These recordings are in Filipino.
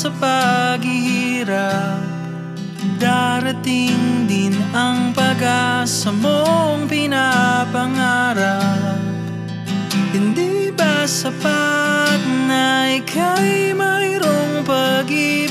sa paghihirap. Darating din ang pag-asa mong pinapangarap. Hindi ba sapat na ika'y mayroong pag-ibig?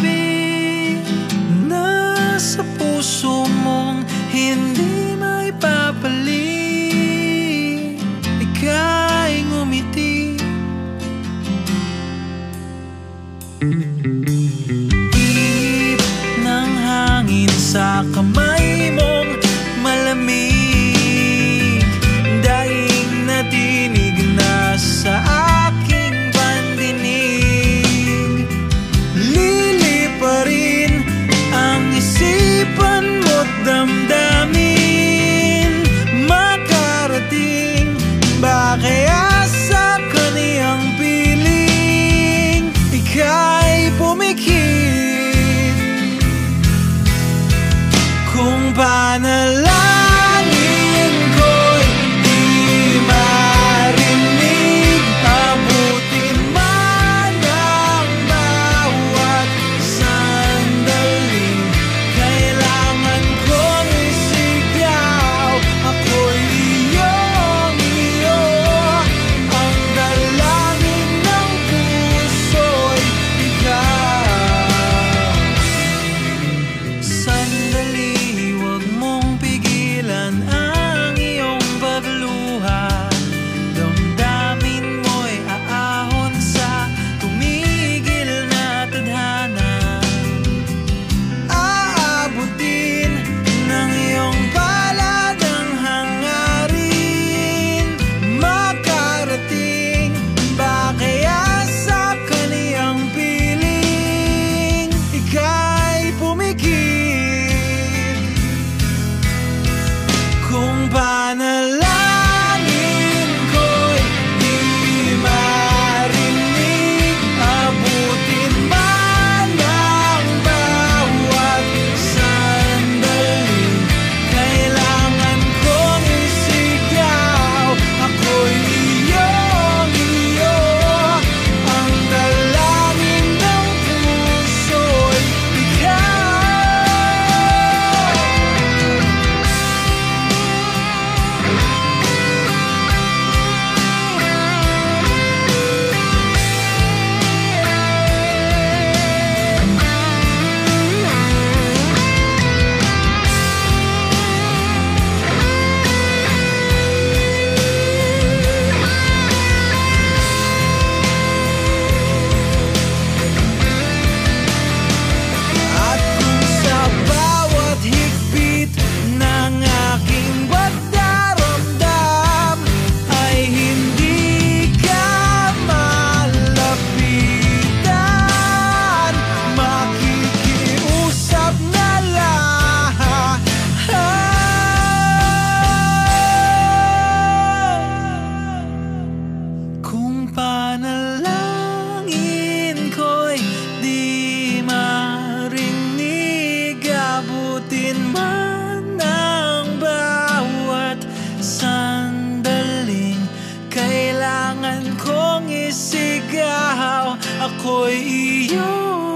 isigaw Ako'y iyong